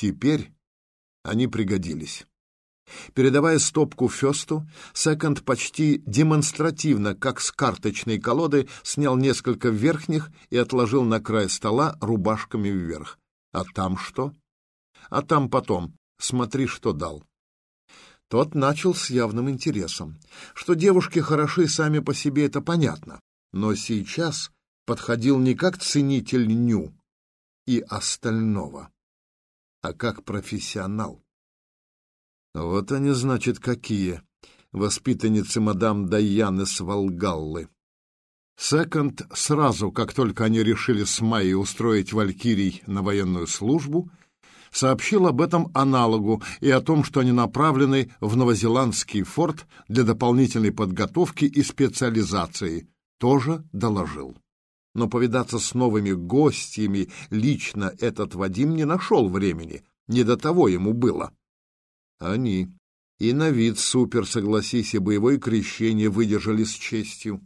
Теперь они пригодились. Передавая стопку Фёсту, Секонд почти демонстративно, как с карточной колоды, снял несколько верхних и отложил на край стола рубашками вверх. А там что? А там потом. Смотри, что дал. Тот начал с явным интересом. Что девушки хороши сами по себе, это понятно. Но сейчас подходил не как ценитель ню и остального, а как профессионал. Вот они, значит, какие, воспитанницы мадам Даяны с Волгаллы. Секонд сразу, как только они решили с Майей устроить валькирий на военную службу, сообщил об этом аналогу и о том, что они направлены в новозеландский форт для дополнительной подготовки и специализации, тоже доложил. Но повидаться с новыми гостями лично этот Вадим не нашел времени, не до того ему было. Они. И на вид супер, согласись, и боевое крещение выдержали с честью.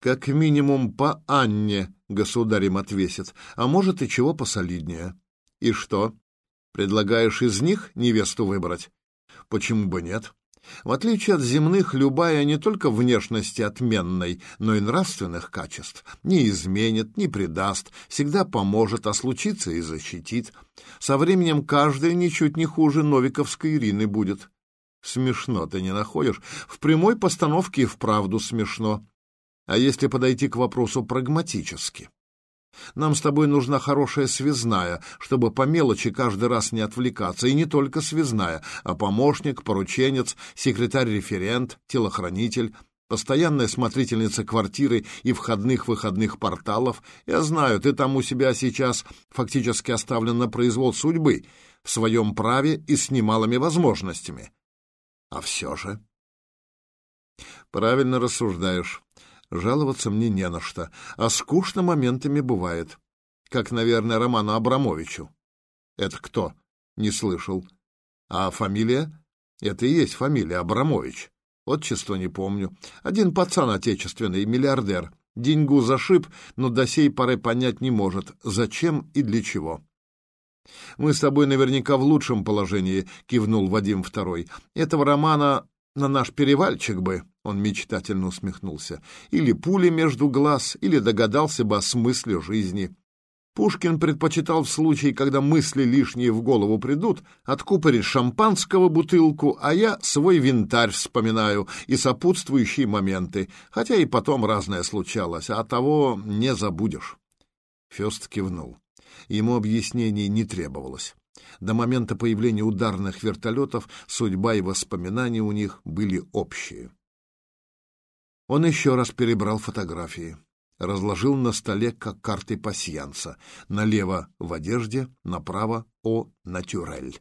Как минимум по Анне государем отвесят, а может и чего посолиднее. И что, предлагаешь из них невесту выбрать? Почему бы нет? В отличие от земных, любая не только внешности отменной, но и нравственных качеств. Не изменит, не предаст, всегда поможет, а случится и защитит. Со временем каждая ничуть не хуже Новиковской Ирины будет. Смешно ты не находишь? В прямой постановке и вправду смешно. А если подойти к вопросу прагматически? Нам с тобой нужна хорошая связная, чтобы по мелочи каждый раз не отвлекаться. И не только связная, а помощник, порученец, секретарь-референт, телохранитель, постоянная смотрительница квартиры и входных-выходных порталов. Я знаю, ты там у себя сейчас фактически оставлен на произвол судьбы, в своем праве и с немалыми возможностями. А все же... Правильно рассуждаешь. Жаловаться мне не на что, а скучно моментами бывает. Как, наверное, Роману Абрамовичу. Это кто? Не слышал. А фамилия? Это и есть фамилия Абрамович. Отчество не помню. Один пацан отечественный, миллиардер. Деньгу зашиб, но до сей поры понять не может, зачем и для чего. «Мы с тобой наверняка в лучшем положении», — кивнул Вадим Второй. «Этого романа на наш перевальчик бы, — он мечтательно усмехнулся, — или пули между глаз, или догадался бы о смысле жизни. Пушкин предпочитал в случае, когда мысли лишние в голову придут, откупорить шампанского бутылку, а я свой винтарь вспоминаю и сопутствующие моменты, хотя и потом разное случалось, а того не забудешь. Фест кивнул. Ему объяснений не требовалось. До момента появления ударных вертолетов судьба и воспоминания у них были общие. Он еще раз перебрал фотографии, разложил на столе, как карты пасьянса. Налево — в одежде, направо — о натюрель.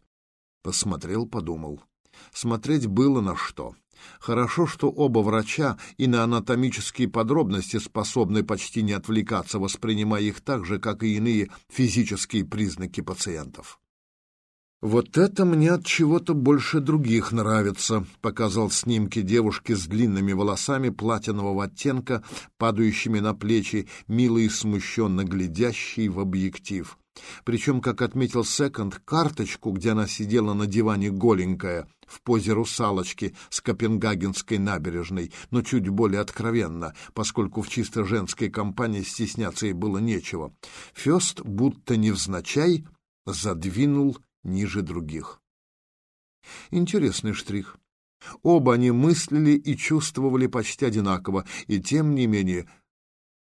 Посмотрел, подумал. Смотреть было на что. Хорошо, что оба врача и на анатомические подробности способны почти не отвлекаться, воспринимая их так же, как и иные физические признаки пациентов. «Вот это мне от чего-то больше других нравится», — показал снимки девушки с длинными волосами платинового оттенка, падающими на плечи, мило и смущенно глядящей в объектив. Причем, как отметил Секонд, карточку, где она сидела на диване голенькая, в позе русалочки с Копенгагенской набережной, но чуть более откровенно, поскольку в чисто женской компании стесняться ей было нечего. Фест, будто невзначай, задвинул ниже других. Интересный штрих. Оба они мыслили и чувствовали почти одинаково, и тем не менее...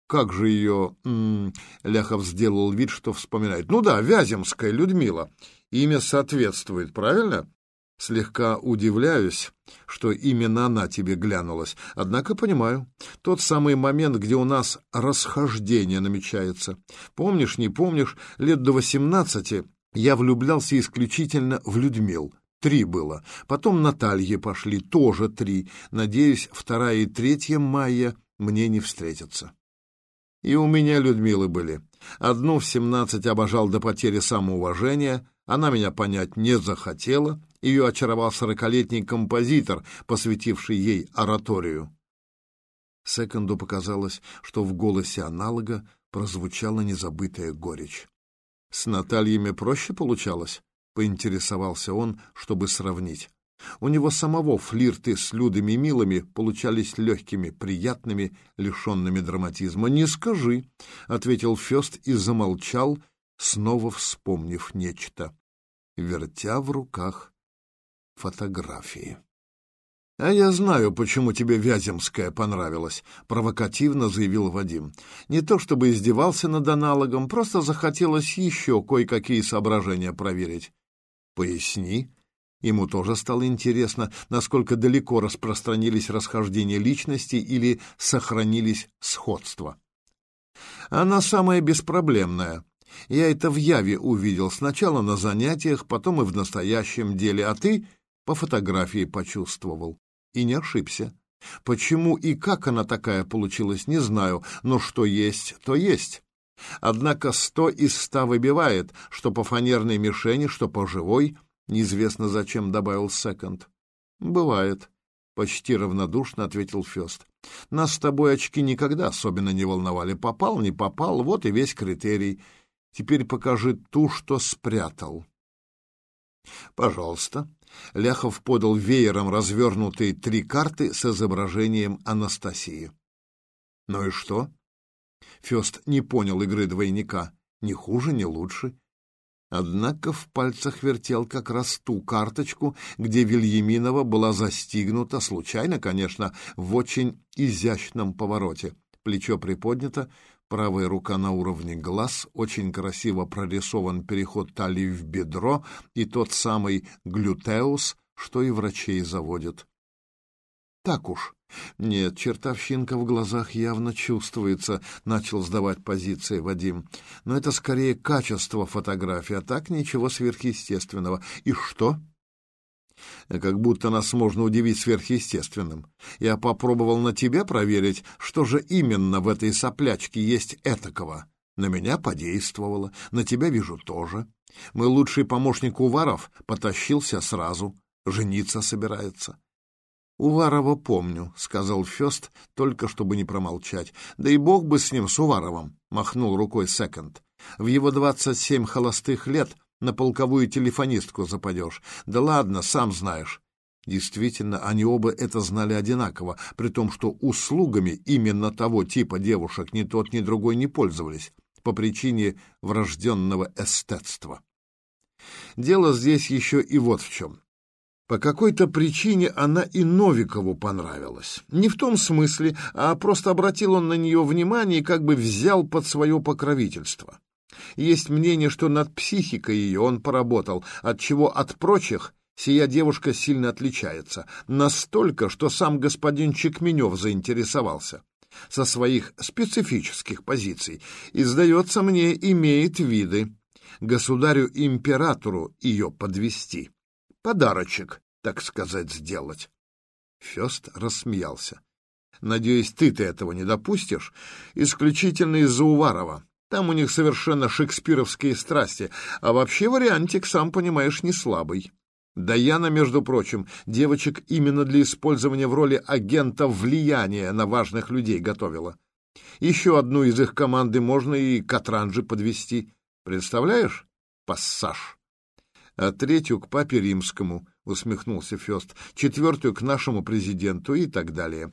Как же ее... М -м, Ляхов сделал вид, что вспоминает. Ну да, Вяземская Людмила. Имя соответствует, правильно? Слегка удивляюсь, что именно она тебе глянулась. Однако понимаю, тот самый момент, где у нас расхождение намечается. Помнишь, не помнишь, лет до восемнадцати я влюблялся исключительно в Людмил. Три было. Потом Наталье пошли, тоже три. Надеюсь, вторая и третья мая мне не встретятся. И у меня Людмилы были. Одну в семнадцать обожал до потери самоуважения, она меня понять не захотела, ее очаровал сорокалетний композитор, посвятивший ей ораторию. Секонду показалось, что в голосе аналога прозвучала незабытая горечь. С Натальями проще получалось? — поинтересовался он, чтобы сравнить. У него самого флирты с Людами Милыми получались легкими, приятными, лишенными драматизма. «Не скажи», — ответил Фест и замолчал, снова вспомнив нечто, вертя в руках фотографии. «А я знаю, почему тебе Вяземская понравилась», — провокативно заявил Вадим. «Не то чтобы издевался над аналогом, просто захотелось еще кое-какие соображения проверить». «Поясни», Ему тоже стало интересно, насколько далеко распространились расхождения личности или сохранились сходства. Она самая беспроблемная. Я это в Яве увидел сначала на занятиях, потом и в настоящем деле, а ты по фотографии почувствовал. И не ошибся. Почему и как она такая получилась, не знаю, но что есть, то есть. Однако сто из ста выбивает, что по фанерной мишени, что по живой — Неизвестно зачем добавил секонд. Бывает, почти равнодушно ответил Фест. Нас с тобой очки никогда особенно не волновали. Попал, не попал, вот и весь критерий. Теперь покажи ту, что спрятал. Пожалуйста. Ляхов подал веером развернутые три карты с изображением Анастасии. Ну и что? Фест не понял игры двойника. Ни хуже, ни лучше. Однако в пальцах вертел как раз ту карточку, где Вильяминова была застигнута, случайно, конечно, в очень изящном повороте. Плечо приподнято, правая рука на уровне глаз, очень красиво прорисован переход талии в бедро и тот самый глютеус, что и врачей заводит. Так уж, нет, чертовщинка в глазах явно чувствуется, начал сдавать позиции Вадим. Но это скорее качество фотографии, а так ничего сверхъестественного. И что? Как будто нас можно удивить сверхъестественным. Я попробовал на тебе проверить, что же именно в этой соплячке есть этакого. На меня подействовало, на тебя вижу тоже. Мой лучший помощник Уваров потащился сразу, жениться собирается. «Уварова помню», — сказал Фест, только чтобы не промолчать. «Да и бог бы с ним, с Уваровым», — махнул рукой Секонд. «В его двадцать семь холостых лет на полковую телефонистку западешь. Да ладно, сам знаешь». Действительно, они оба это знали одинаково, при том, что услугами именно того типа девушек ни тот, ни другой не пользовались по причине врожденного эстетства. Дело здесь еще и вот в чем. По какой-то причине она и Новикову понравилась. Не в том смысле, а просто обратил он на нее внимание и как бы взял под свое покровительство. Есть мнение, что над психикой ее он поработал, отчего от прочих сия девушка сильно отличается. Настолько, что сам господин Чекменев заинтересовался со своих специфических позиций и, сдается мне, имеет виды государю-императору ее подвести подарочек, так сказать, сделать. Фест рассмеялся. Надеюсь, ты-то этого не допустишь? Исключительно из-за Уварова. Там у них совершенно шекспировские страсти, а вообще вариантик, сам понимаешь, не слабый. Даяна, между прочим, девочек именно для использования в роли агента влияния на важных людей готовила. Еще одну из их команды можно и Катранжи подвести. Представляешь? Пассаж а третью к папе римскому, — усмехнулся Фест, — четвертую к нашему президенту и так далее.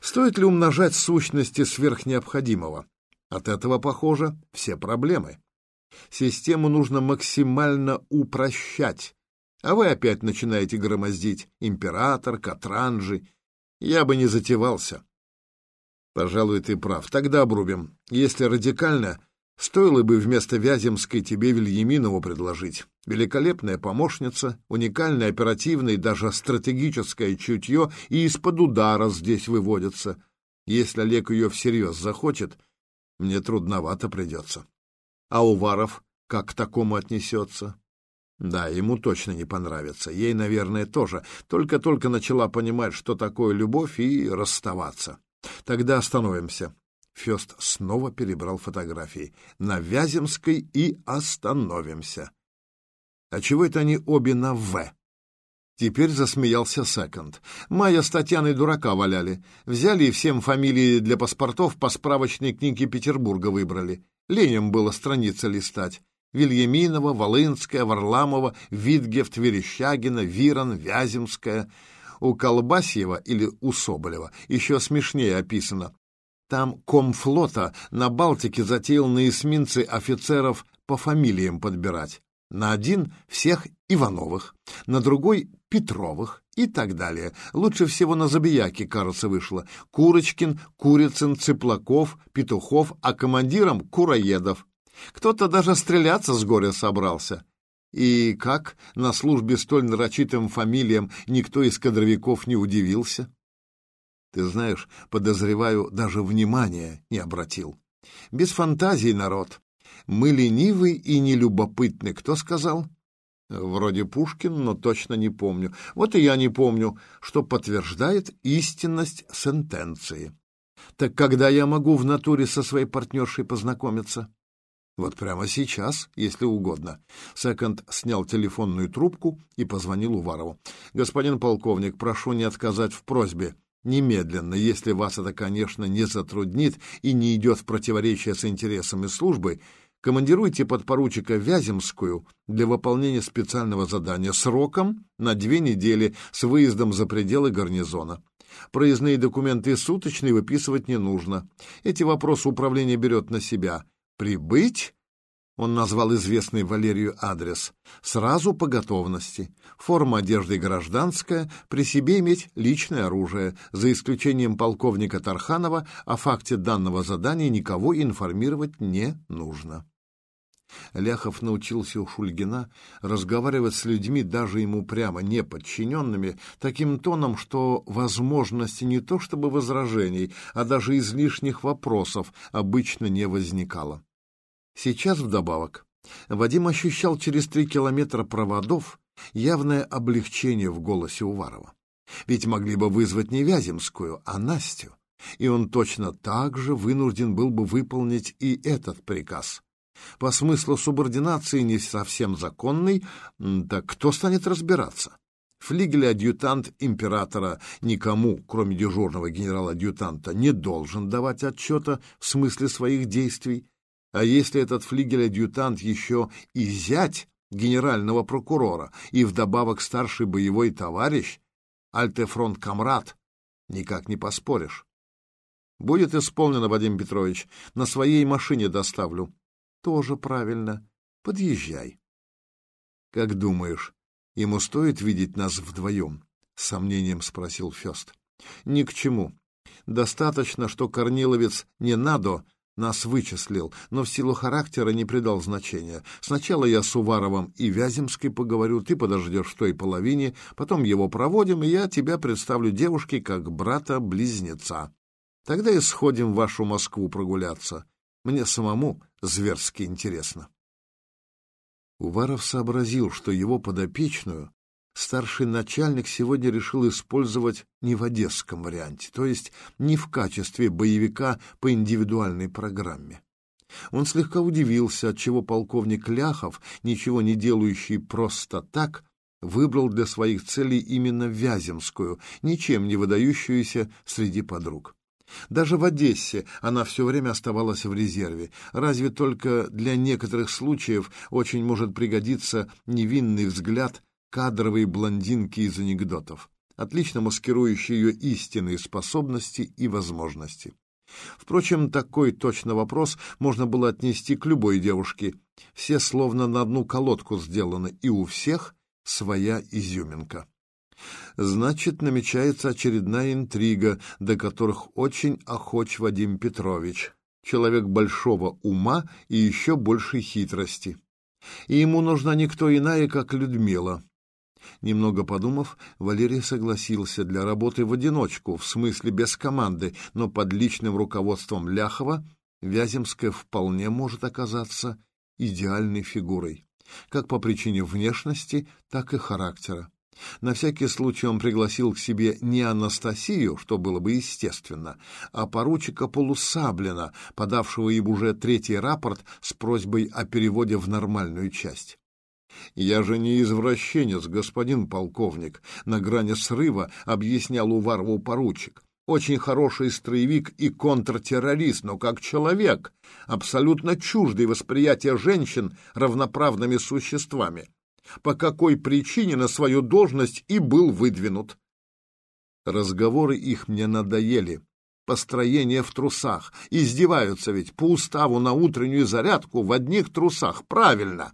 Стоит ли умножать сущности сверхнеобходимого? От этого, похоже, все проблемы. Систему нужно максимально упрощать, а вы опять начинаете громоздить император, Катранжи. Я бы не затевался. Пожалуй, ты прав. Тогда обрубим. Если радикально, Стоило бы вместо Вяземской тебе Вильяминову предложить. Великолепная помощница, уникальное оперативное и даже стратегическое чутье и из-под удара здесь выводится. Если Олег ее всерьез захочет, мне трудновато придется. А Уваров как к такому отнесется? Да, ему точно не понравится. Ей, наверное, тоже. Только-только начала понимать, что такое любовь, и расставаться. Тогда остановимся. Фест снова перебрал фотографии. «На Вяземской и остановимся». «А чего это они обе на «В»?» Теперь засмеялся Секонд. Майя с Татьяной дурака валяли. Взяли и всем фамилии для паспортов по справочной книге Петербурга выбрали. Ленем было страницы листать. Вильяминова, Волынская, Варламова, Витгефт, Верещагина, Вирон, Вяземская. У Колбасьева или у Соболева еще смешнее описано. Там комфлота на Балтике затеял на эсминцы офицеров по фамилиям подбирать. На один — всех Ивановых, на другой — Петровых и так далее. Лучше всего на Забияке, кажется, вышло. Курочкин, Курицын, Цыплаков, Петухов, а командиром — Куроедов. Кто-то даже стреляться с горя собрался. И как на службе столь нарочитым фамилиям никто из кадровиков не удивился? Ты знаешь, подозреваю, даже внимания не обратил. Без фантазии народ. Мы ленивый и нелюбопытный. Кто сказал? Вроде Пушкин, но точно не помню. Вот и я не помню, что подтверждает истинность сентенции. Так когда я могу в натуре со своей партнершей познакомиться? Вот прямо сейчас, если угодно. Секонд снял телефонную трубку и позвонил Уварову. Господин полковник, прошу не отказать в просьбе. Немедленно, если вас это, конечно, не затруднит и не идет в противоречие с интересами службы, командируйте подпоручика Вяземскую для выполнения специального задания сроком на две недели с выездом за пределы гарнизона. Проездные документы суточные выписывать не нужно. Эти вопросы управление берет на себя. Прибыть он назвал известный Валерию адрес. Сразу по готовности. Форма одежды гражданская, при себе иметь личное оружие. За исключением полковника Тарханова, о факте данного задания никого информировать не нужно. Ляхов научился у Шульгина разговаривать с людьми, даже ему прямо не подчиненными, таким тоном, что возможности не то чтобы возражений, а даже излишних вопросов обычно не возникало. Сейчас вдобавок Вадим ощущал через три километра проводов явное облегчение в голосе Уварова. Ведь могли бы вызвать не Вяземскую, а Настю, и он точно так же вынужден был бы выполнить и этот приказ. По смыслу субординации не совсем законный, так кто станет разбираться? Флигель-адъютант императора никому, кроме дежурного генерала-адъютанта, не должен давать отчета в смысле своих действий, а если этот флигель-адъютант еще и зять генерального прокурора и вдобавок старший боевой товарищ, альтефронт-камрад, никак не поспоришь. Будет исполнено, Вадим Петрович, на своей машине доставлю. Тоже правильно. Подъезжай. Как думаешь, ему стоит видеть нас вдвоем? С сомнением спросил Фест. Ни к чему. Достаточно, что Корниловец не надо нас вычислил, но в силу характера не придал значения. Сначала я с Уваровым и Вяземской поговорю, ты подождешь в той половине, потом его проводим, и я тебя представлю девушке как брата-близнеца. Тогда и сходим в вашу Москву прогуляться. Мне самому зверски интересно. Уваров сообразил, что его подопечную старший начальник сегодня решил использовать не в одесском варианте, то есть не в качестве боевика по индивидуальной программе. Он слегка удивился, отчего полковник Ляхов, ничего не делающий просто так, выбрал для своих целей именно Вяземскую, ничем не выдающуюся среди подруг. Даже в Одессе она все время оставалась в резерве. Разве только для некоторых случаев очень может пригодиться невинный взгляд кадровые блондинки из анекдотов, отлично маскирующие ее истинные способности и возможности. Впрочем, такой точно вопрос можно было отнести к любой девушке. Все словно на одну колодку сделаны, и у всех своя изюминка. Значит, намечается очередная интрига, до которых очень охоч Вадим Петрович. Человек большого ума и еще большей хитрости. И ему нужна никто иная, как Людмила. Немного подумав, Валерий согласился для работы в одиночку, в смысле без команды, но под личным руководством Ляхова Вяземская вполне может оказаться идеальной фигурой, как по причине внешности, так и характера. На всякий случай он пригласил к себе не Анастасию, что было бы естественно, а поручика Полусаблина, подавшего им уже третий рапорт с просьбой о переводе в нормальную часть. «Я же не извращенец, господин полковник», — на грани срыва объяснял Уварову поручик. очень хороший строевик и контртеррорист, но как человек, абсолютно чуждый восприятия женщин равноправными существами. По какой причине на свою должность и был выдвинут. Разговоры их мне надоели. Построение в трусах. Издеваются ведь по уставу на утреннюю зарядку в одних трусах. Правильно.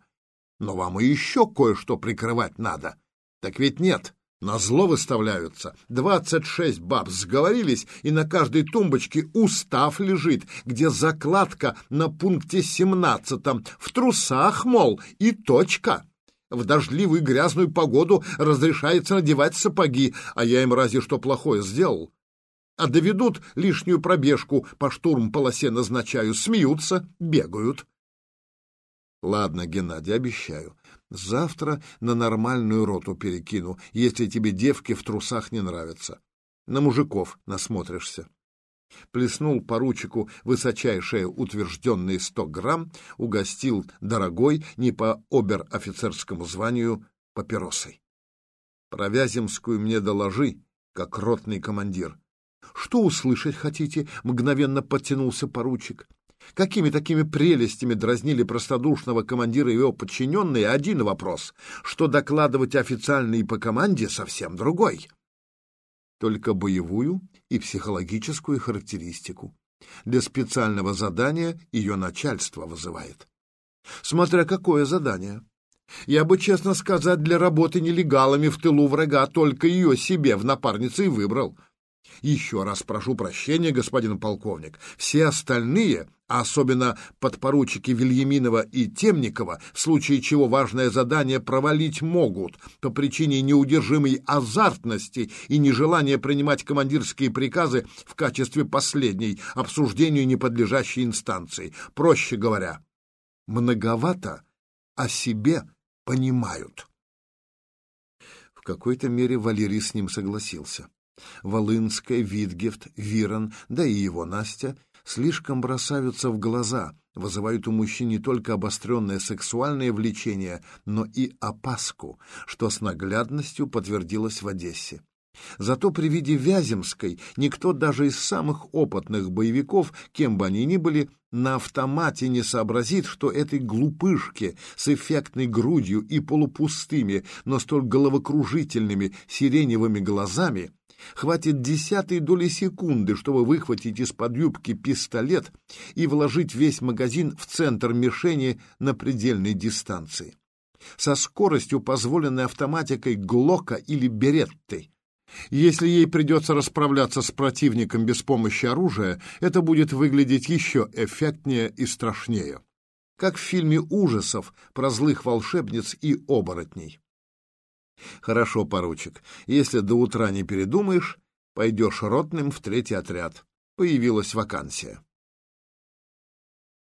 Но вам и еще кое-что прикрывать надо. Так ведь нет. На зло выставляются. Двадцать шесть баб сговорились, и на каждой тумбочке устав лежит, где закладка на пункте семнадцатом. В трусах, мол, и точка. В дождливую грязную погоду разрешается надевать сапоги, а я им разве что плохое сделал. А доведут лишнюю пробежку, по штурм-полосе назначаю, смеются, бегают. Ладно, Геннадий, обещаю. Завтра на нормальную роту перекину, если тебе девки в трусах не нравятся. На мужиков насмотришься. Плеснул поручику высочайшее утвержденные сто грамм, угостил дорогой, не по обер-офицерскому званию, папиросой. Про Вяземскую мне доложи, как ротный командир. Что услышать хотите? Мгновенно подтянулся поручик. Какими такими прелестями дразнили простодушного командира его подчиненные, один вопрос, что докладывать официально и по команде совсем другой. Только боевую и психологическую характеристику. Для специального задания ее начальство вызывает. Смотря какое задание. Я бы, честно сказать, для работы нелегалами в тылу врага только ее себе в напарнице и выбрал. Еще раз прошу прощения, господин полковник. Все остальные а особенно подпоручики Вильяминова и Темникова, в случае чего важное задание провалить могут по причине неудержимой азартности и нежелания принимать командирские приказы в качестве последней, обсуждению неподлежащей инстанции. Проще говоря, многовато о себе понимают. В какой-то мере Валерий с ним согласился. Волынская, Витгефт, Вирон, да и его Настя слишком бросаются в глаза, вызывают у мужчин не только обостренное сексуальное влечение, но и опаску, что с наглядностью подтвердилось в Одессе. Зато при виде Вяземской никто даже из самых опытных боевиков, кем бы они ни были, на автомате не сообразит, что этой глупышке с эффектной грудью и полупустыми, но столь головокружительными сиреневыми глазами Хватит десятой доли секунды, чтобы выхватить из-под юбки пистолет и вложить весь магазин в центр мишени на предельной дистанции. Со скоростью, позволенной автоматикой Глока или Беретты. Если ей придется расправляться с противником без помощи оружия, это будет выглядеть еще эффектнее и страшнее. Как в фильме ужасов про злых волшебниц и оборотней. Хорошо, поручик. Если до утра не передумаешь, пойдешь ротным в третий отряд. Появилась вакансия.